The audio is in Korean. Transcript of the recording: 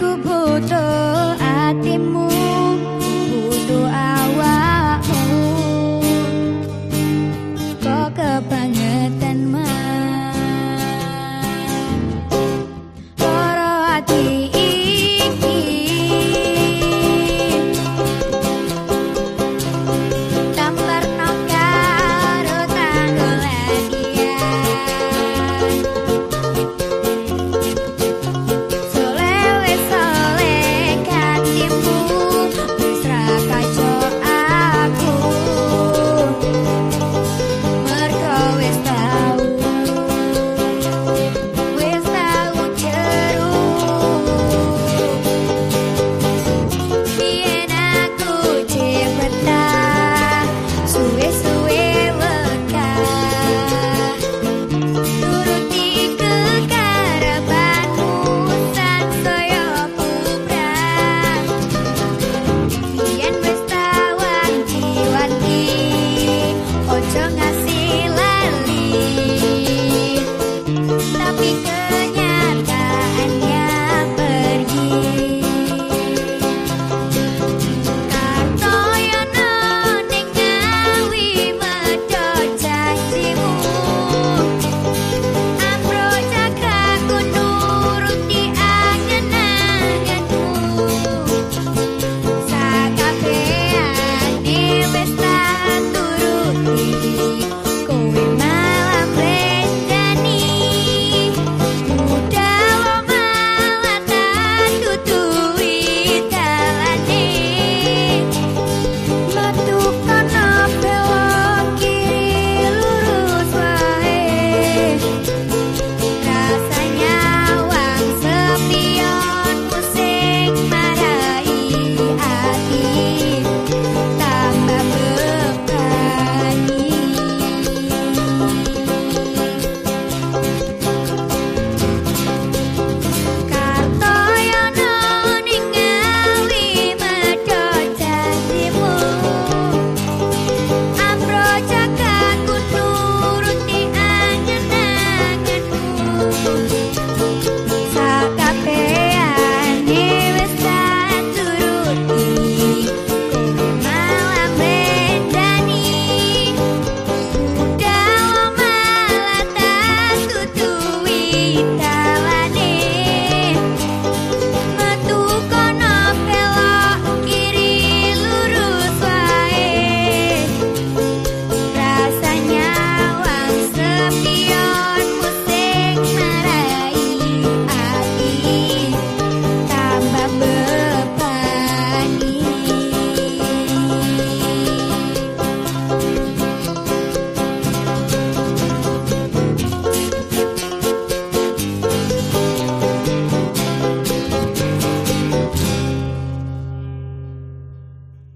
ku butuh